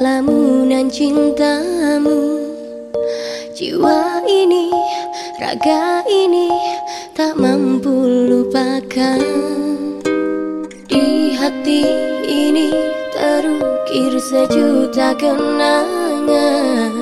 lamunan cintamu. Jiwa ini, raga ini tak mampu lupakan. Di hati ini terukir sejuta kenangan.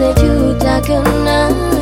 that you tak kenal